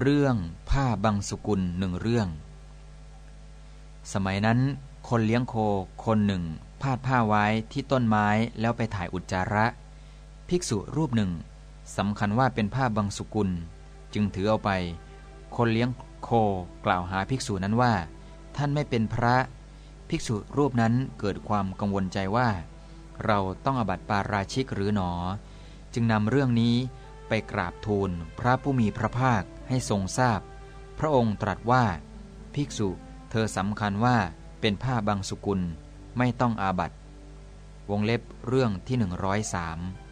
เรื่องผ้าบางสุกุลหนึ่งเรื่อง สมัยนั้นคนเลี้ยงโคคนหนึ่ง พาดผ้าไว้ที่ต้นไม้แล้วไปถ่ายอุจจาระ ภิกษุรูปหนึ่งสำคัญว่าเป็นผ้าบางสุกุล จึงถือเอาไป คนเลี้ยงโคกล่าวหาภิกษุนั้นว่า ท่านไม่เป็นพระ ภิกษุรูปนั้นเกิดความกังวลใจว่า เราต้องอบัติปาราชิกหรือหนอ จึงนำเรื่องนี้ไปกราบทูลพระผู้มีพระภาค ให้ทรงทราบพพระองค์ตรัสว่า ภิกษุเธอสำคัญว่าเป็นผ้าบางสุกุลไม่ต้องอาบัตวงเล็บเรื่องที่103